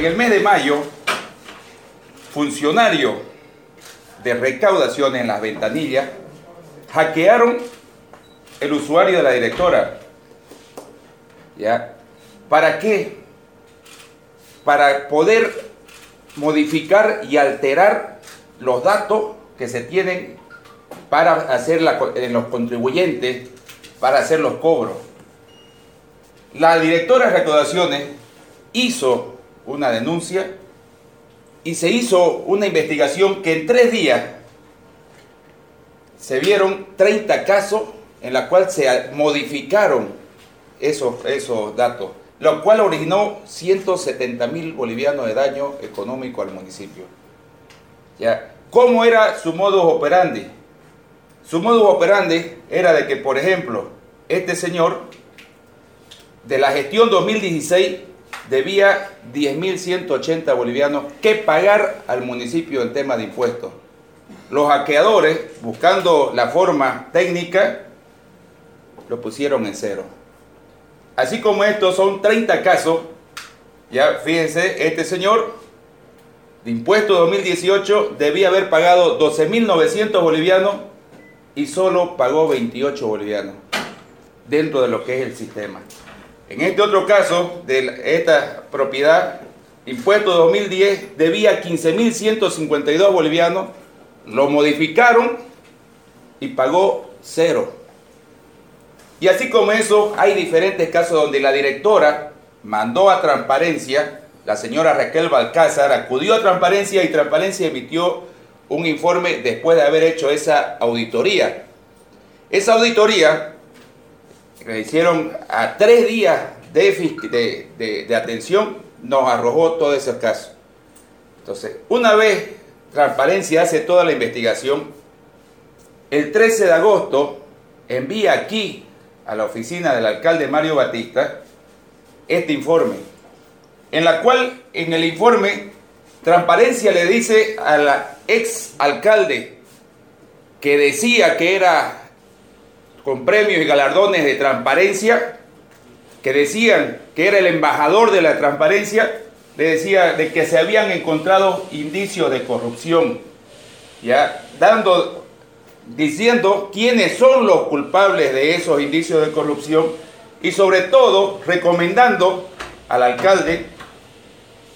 en el mes de mayo, funcionarios de recaudación en las ventanillas hackearon el usuario de la directora. ¿Ya? ¿Para qué? Para poder modificar y alterar los datos que se tienen para hacer en los contribuyentes, para hacer los cobros. La directora de recaudaciones hizo una denuncia y se hizo una investigación que en tres días se vieron 30 casos en la cual se modificaron esos, esos datos, lo cual originó 170 mil bolivianos de daño económico al municipio. ¿Ya? ¿Cómo era su modus operandi? Su modus operandi era de que, por ejemplo, este señor de la gestión 2016 debía 10.180 bolivianos que pagar al municipio en tema de impuestos. Los hackeadores, buscando la forma técnica, lo pusieron en cero. Así como estos son 30 casos, ya fíjense, este señor de impuesto 2018 debía haber pagado 12.900 bolivianos y solo pagó 28 bolivianos dentro de lo que es el sistema. En este otro caso, de esta propiedad, impuesto 2010, debía 15.152 bolivianos, lo modificaron y pagó cero. Y así como eso, hay diferentes casos donde la directora mandó a transparencia, la señora Raquel Balcázar acudió a transparencia y transparencia emitió un informe después de haber hecho esa auditoría. Esa auditoría que hicieron a tres días de, de, atención, nos arrojó todo ese caso. Entonces, una vez Transparencia hace toda la investigación, el 13 de agosto envía aquí a la oficina del alcalde Mario Batista este informe, en la cual en el informe Transparencia le dice a la ex alcalde que decía que era con premios y galardones de transparencia, que decían que era el embajador de la transparencia, le decía de que se habían encontrado indicios de corrupción, ya dando, diciendo quiénes son los culpables de esos indicios de corrupción y sobre todo recomendando al alcalde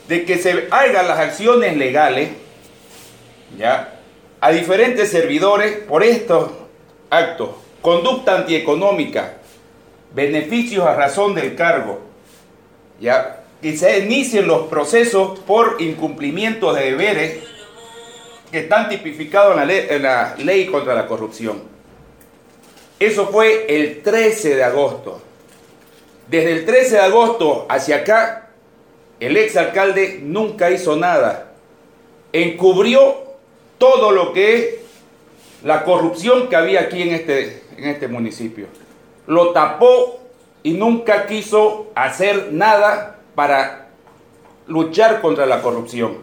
de que se hagan las acciones legales, ya, a diferentes servidores por estos actos conducta antieconómica, beneficios a razón del cargo, ¿ya? se inicien los procesos por incumplimiento de deberes que están tipificados en la, ley, en la ley contra la corrupción. Eso fue el 13 de agosto. Desde el 13 de agosto hacia acá, el exalcalde nunca hizo nada. Encubrió todo lo que es la corrupción que había aquí en este, en este municipio. Lo tapó y nunca quiso hacer nada para luchar contra la corrupción.